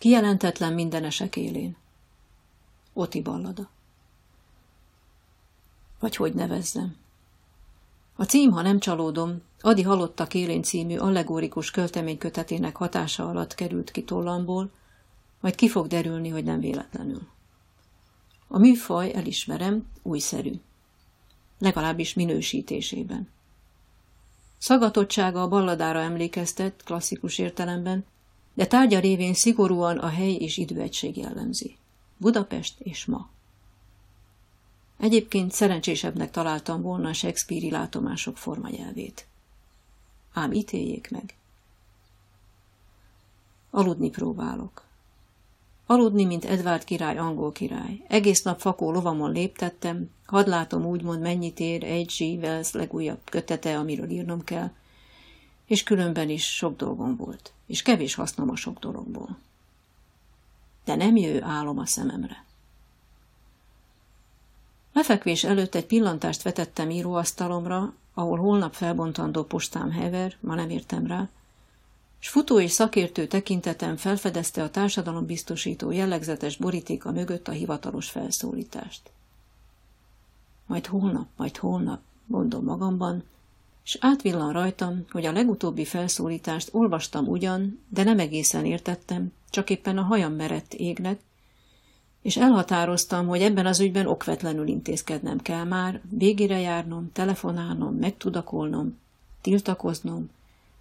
Kijelentetlen mindenesek élén. Oti ballada. Vagy hogy nevezzem? A cím, ha nem csalódom, Adi halottak élén című allegórikus költeménykötetének hatása alatt került ki tollamból, majd ki fog derülni, hogy nem véletlenül. A műfaj, elismerem, újszerű. Legalábbis minősítésében. Szagatottsága a balladára emlékeztet, klasszikus értelemben, de tárgya révén szigorúan a hely és időegység jellemzi. Budapest és ma. Egyébként szerencsésebbnek találtam volna a Shakespeare-i látomások formanyelvét. Ám ítéljék meg. Aludni próbálok. Aludni, mint Edvard király, angol király. Egész nap fakó lovamon léptettem, hadd látom úgymond mennyit ér egy G. Wells legújabb kötete, amiről írnom kell, és különben is sok dolgom volt, és kevés hasznom a sok dologból. De nem jő álom a szememre. Lefekvés előtt egy pillantást vetettem íróasztalomra, ahol holnap felbontandó postám hever, ma nem értem rá, s futó és szakértő tekintetem felfedezte a társadalombiztosító jellegzetes borítéka mögött a hivatalos felszólítást. Majd holnap, majd holnap, mondom magamban, és átvillan rajtam, hogy a legutóbbi felszólítást olvastam ugyan, de nem egészen értettem, csak éppen a hajam merett égnek, és elhatároztam, hogy ebben az ügyben okvetlenül intézkednem kell már, végére járnom, telefonálnom, megtudakolnom, tiltakoznom,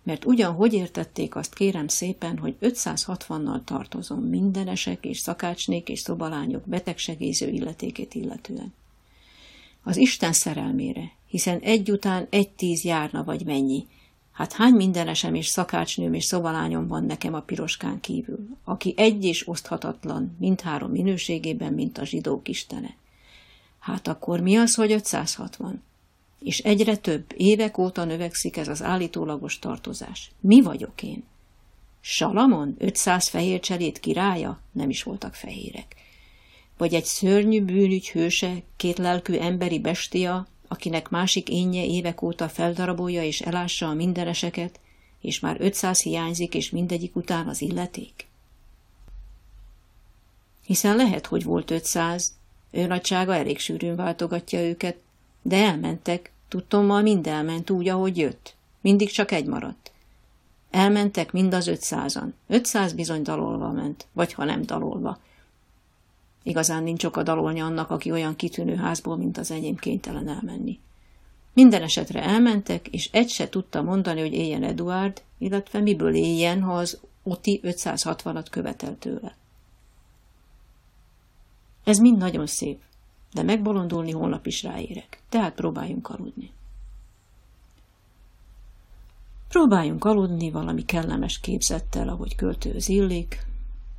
mert ugyan hogy értették azt kérem szépen, hogy 560-nal tartozom mindenesek és szakácsnék és szobalányok betegsegéző illetékét illetően. Az Isten szerelmére, hiszen egy után egy tíz járna vagy mennyi, Hát hány mindenesem és szakácsnőm és szobalányom van nekem a piroskán kívül, aki egy és oszthatatlan, mindhárom minőségében, mint a zsidók istene. Hát akkor mi az, hogy 560? És egyre több, évek óta növekszik ez az állítólagos tartozás. Mi vagyok én? Salamon, 500 fehér cserét királya? Nem is voltak fehérek. Vagy egy szörnyű bűnügy hőse, két lelkű emberi bestia, akinek másik énje évek óta feldarabolja és elássa a mindeneseket, és már 500 hiányzik, és mindegyik után az illeték? Hiszen lehet, hogy volt 500, ő nagysága elég sűrűn váltogatja őket, de elmentek, tudtommal mind elment úgy, ahogy jött. Mindig csak egy maradt. Elmentek mind az ötszázan. Ötszáz bizony dalolva ment, vagy ha nem dalolva. Igazán nincs oka dalolni annak, aki olyan kitűnő házból, mint az enyém kénytelen elmenni. Minden esetre elmentek, és egy se tudta mondani, hogy éljen Eduard, illetve miből éljen, ha az Oti 560-at követel tőle. Ez mind nagyon szép, de megbolondulni holnap is ráérek, tehát próbáljunk aludni. Próbáljunk aludni valami kellemes képzettel, ahogy költőz illik,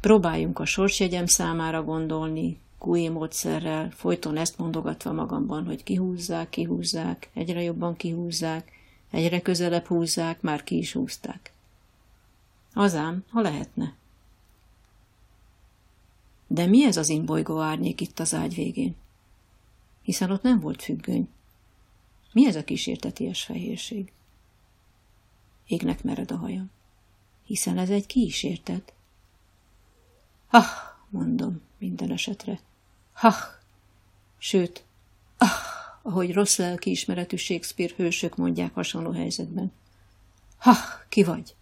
Próbáljunk a sorsjegyem számára gondolni, QE módszerrel, folyton ezt mondogatva magamban, hogy kihúzzák, kihúzzák, egyre jobban kihúzzák, egyre közelebb húzzák, már ki is húzták. Azám, ha lehetne. De mi ez az imbolygó árnyék itt az ágy végén? Hiszen ott nem volt függöny. Mi ez a kísérteties fehérség? Égnek mered a hajam. Hiszen ez egy kísértet. Ah, mondom minden esetre. Ha, sőt, ah, ahogy rossz lelki ismeretű Shakespeare hősök mondják hasonló helyzetben. Ha, ki vagy?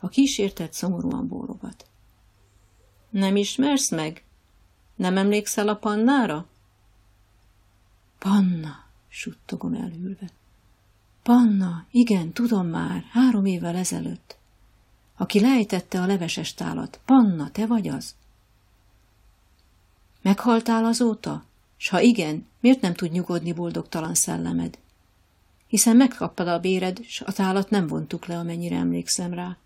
A kísértett szomorúan bólogat. Nem ismersz meg? Nem emlékszel a pannára? Panna, suttogom elhűlve. Panna, igen, tudom már, három évvel ezelőtt aki lejtette a leveses tálat. Panna, te vagy az? Meghaltál azóta? S ha igen, miért nem tud nyugodni boldogtalan szellemed? Hiszen megkaptad a béred, s a tálat nem vontuk le, amennyire emlékszem rá.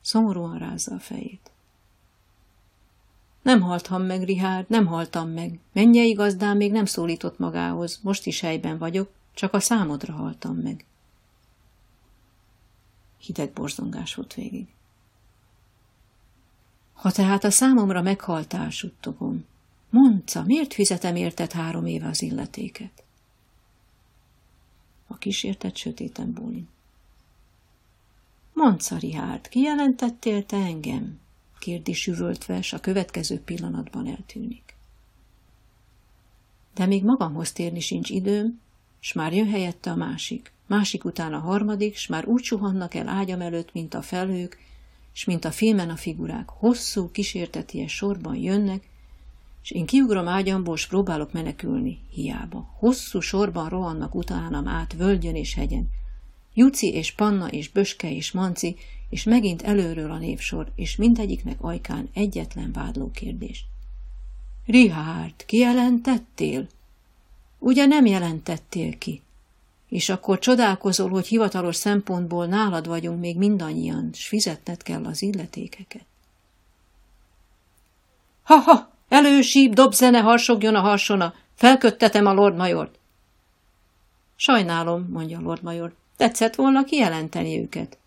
Szomorúan rázza a fejét. Nem haltam meg, Rihárd, nem haltam meg. Mennyei gazdám még nem szólított magához, most is helyben vagyok, csak a számodra haltam meg. Hideg borzongás volt végig. Ha tehát a számomra meghaltál, suttogom, mondca, miért fizetem érted három éve az illetéket? A kísértett sötéten bólint. Mondsz, Richard, kijelentettél te engem? kérdi sűvöltve, s a következő pillanatban eltűnik. De még magamhoz térni sincs időm, s már jön helyette a másik, másik után a harmadik, s már úgy suhannak el ágyam előtt, mint a felhők, s mint a filmen a figurák, hosszú, kísérteties sorban jönnek, és én kiugrom ágyamból, s próbálok menekülni, hiába. Hosszú sorban rohannak utánam át völgyön és hegyen. Juci és Panna és Böske és Manci, és megint előről a névsor, és mindegyiknek ajkán egyetlen vádló kérdés. Richard, kijelentettél? Ugye nem jelentettél ki? És akkor csodálkozol, hogy hivatalos szempontból nálad vagyunk még mindannyian, s fizetned kell az illetékeket. Ha-ha! Elősíp, dobzene, harsogjon a harsona! Felköttetem a Lord Majort! Sajnálom, mondja Lord Major. Tetszett volna kijelenteni őket.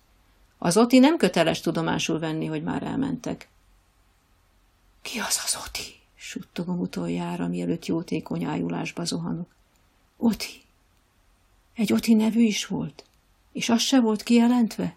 Az Oti nem köteles tudomásul venni, hogy már elmentek. Ki az az Oti? suttogom utoljára, mielőtt jótékony ájulásba zuhanok. Oti. Egy Oti nevű is volt, és az se volt kijelentve?